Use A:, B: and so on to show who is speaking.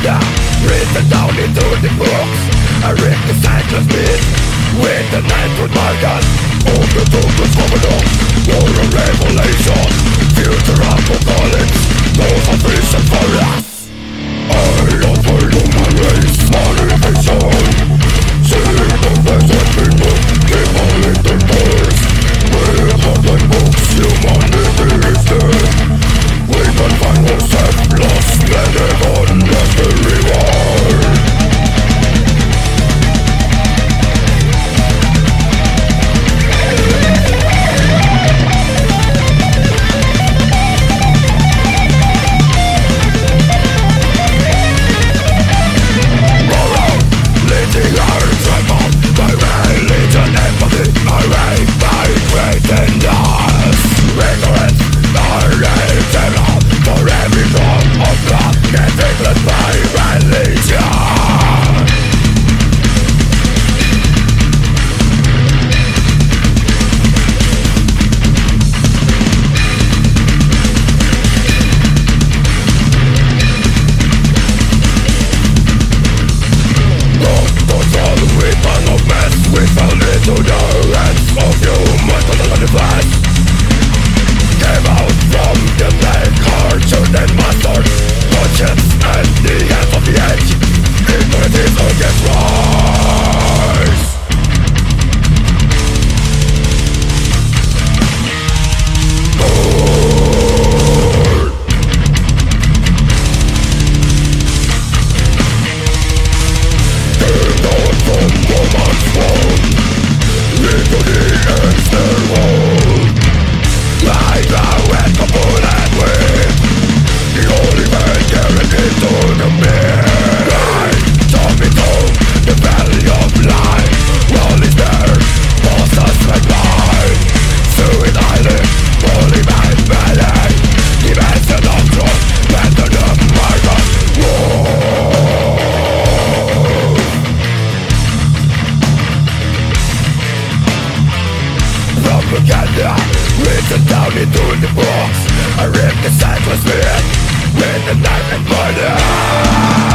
A: agenda Written down into the books I read the cyclist beat With the knife with my gun. All the focus from along. War and revelation Future apocalypse. Those are vision for us propaganda. Written down into the books I ripped the sightless man With a knife and murder.